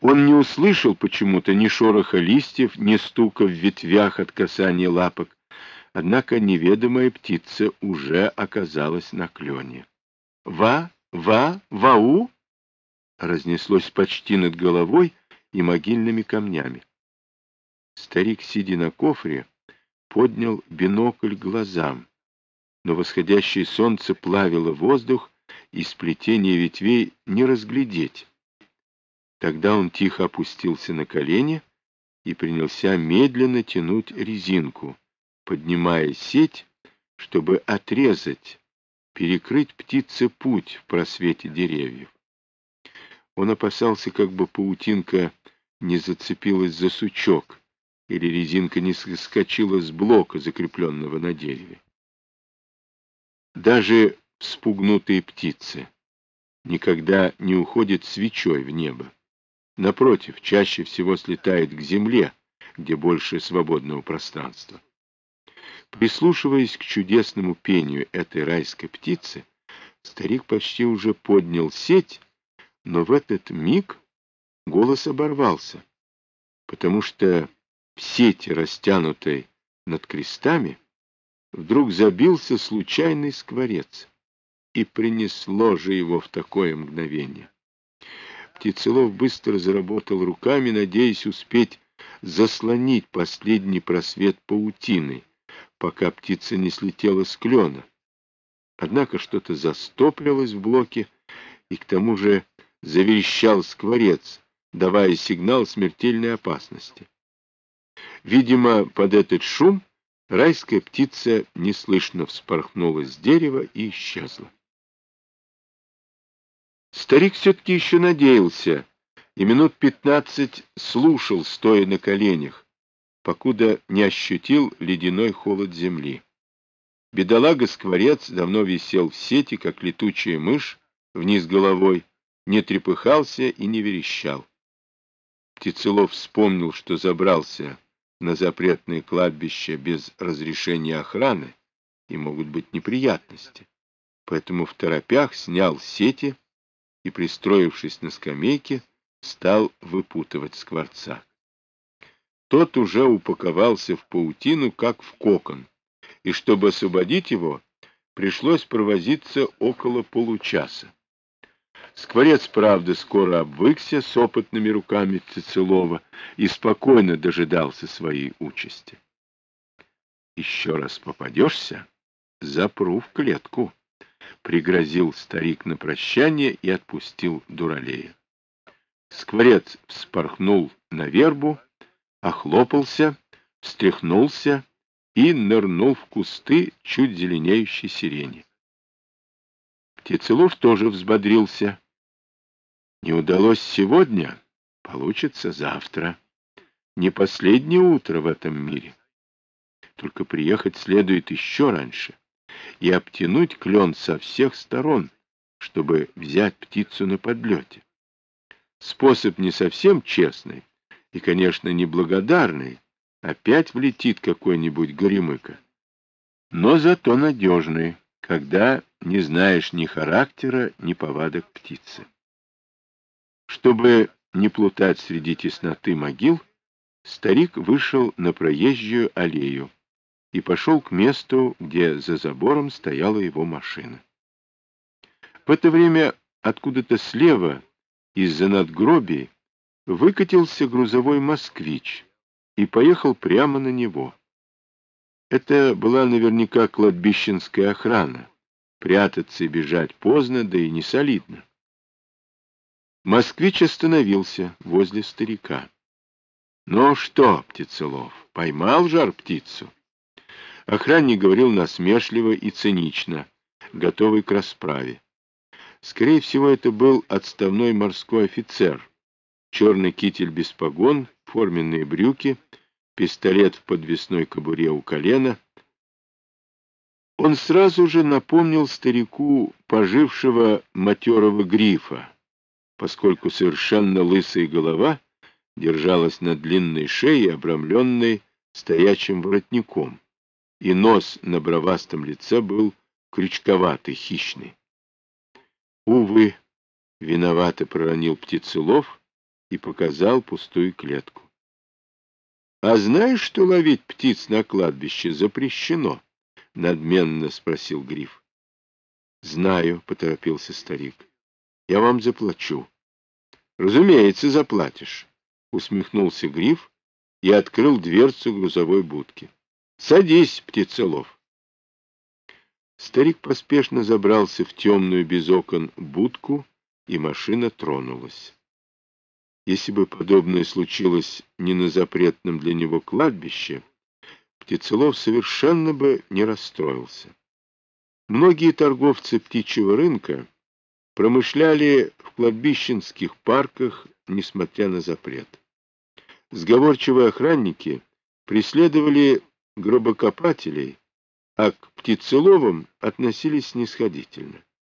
Он не услышал почему-то ни шороха листьев, ни стука в ветвях от касания лапок, однако неведомая птица уже оказалась на клене. «Ва! Ва! Вау!» разнеслось почти над головой и могильными камнями. Старик, сидя на кофре, поднял бинокль глазам, но восходящее солнце плавило воздух, и сплетение ветвей не разглядеть. Тогда он тихо опустился на колени и принялся медленно тянуть резинку, поднимая сеть, чтобы отрезать, перекрыть птице путь в просвете деревьев. Он опасался, как бы паутинка не зацепилась за сучок, или резинка не соскочила с блока, закрепленного на дереве. Даже вспугнутые птицы никогда не уходят свечой в небо. Напротив, чаще всего слетает к земле, где больше свободного пространства. Прислушиваясь к чудесному пению этой райской птицы, старик почти уже поднял сеть, но в этот миг голос оборвался, потому что в сети, растянутой над крестами, вдруг забился случайный скворец, и принесло же его в такое мгновение. Птицелов быстро заработал руками, надеясь успеть заслонить последний просвет паутины, пока птица не слетела с клена. Однако что-то застопорилось в блоке, и к тому же заверещал скворец, давая сигнал смертельной опасности. Видимо, под этот шум райская птица неслышно вспорхнула с дерева и исчезла. Старик все-таки еще надеялся и минут пятнадцать слушал, стоя на коленях, покуда не ощутил ледяной холод земли. Бедолага-скворец давно висел в сети, как летучая мышь, вниз головой, не трепыхался и не верещал. Птицелов вспомнил, что забрался на запретное кладбище без разрешения охраны, и могут быть неприятности. Поэтому в торопях снял сети и, пристроившись на скамейке, стал выпутывать скворца. Тот уже упаковался в паутину, как в кокон, и чтобы освободить его, пришлось провозиться около получаса. Скворец, правда, скоро обвыкся с опытными руками Цицелова и спокойно дожидался своей участи. «Еще раз попадешься, запру в клетку», пригрозил старик на прощание и отпустил дуралея. Скворец вспорхнул на вербу, охлопался, встряхнулся и нырнул в кусты чуть зеленеющей сирени. Птицелов тоже взбодрился. Не удалось сегодня, получится завтра. Не последнее утро в этом мире. Только приехать следует еще раньше и обтянуть клен со всех сторон, чтобы взять птицу на подлете. Способ не совсем честный и, конечно, неблагодарный, опять влетит какой-нибудь горемыка. Но зато надежный, когда не знаешь ни характера, ни повадок птицы. Чтобы не плутать среди тесноты могил, старик вышел на проезжую аллею, и пошел к месту, где за забором стояла его машина. В это время откуда-то слева, из-за надгробий, выкатился грузовой москвич и поехал прямо на него. Это была наверняка кладбищенская охрана. Прятаться и бежать поздно, да и не солидно. Москвич остановился возле старика. — Ну что, Птицелов, поймал жар птицу? Охранник говорил насмешливо и цинично, готовый к расправе. Скорее всего, это был отставной морской офицер. Черный китель без погон, форменные брюки, пистолет в подвесной кобуре у колена. Он сразу же напомнил старику пожившего матерого грифа, поскольку совершенно лысая голова держалась на длинной шее, обрамленной стоячим воротником и нос на бровастом лице был крючковатый, хищный. Увы, виновато проронил птицелов и показал пустую клетку. — А знаешь, что ловить птиц на кладбище запрещено? — надменно спросил Гриф. — Знаю, — поторопился старик. — Я вам заплачу. — Разумеется, заплатишь, — усмехнулся Гриф и открыл дверцу грузовой будки. — Садись, птицелов. Старик поспешно забрался в темную без окон будку, и машина тронулась. Если бы подобное случилось не на запретном для него кладбище, Птицелов совершенно бы не расстроился. Многие торговцы птичьего рынка промышляли в кладбищенских парках, несмотря на запрет. Сговорчивые охранники преследовали гробокопателей, а к птицеловам относились снисходительно.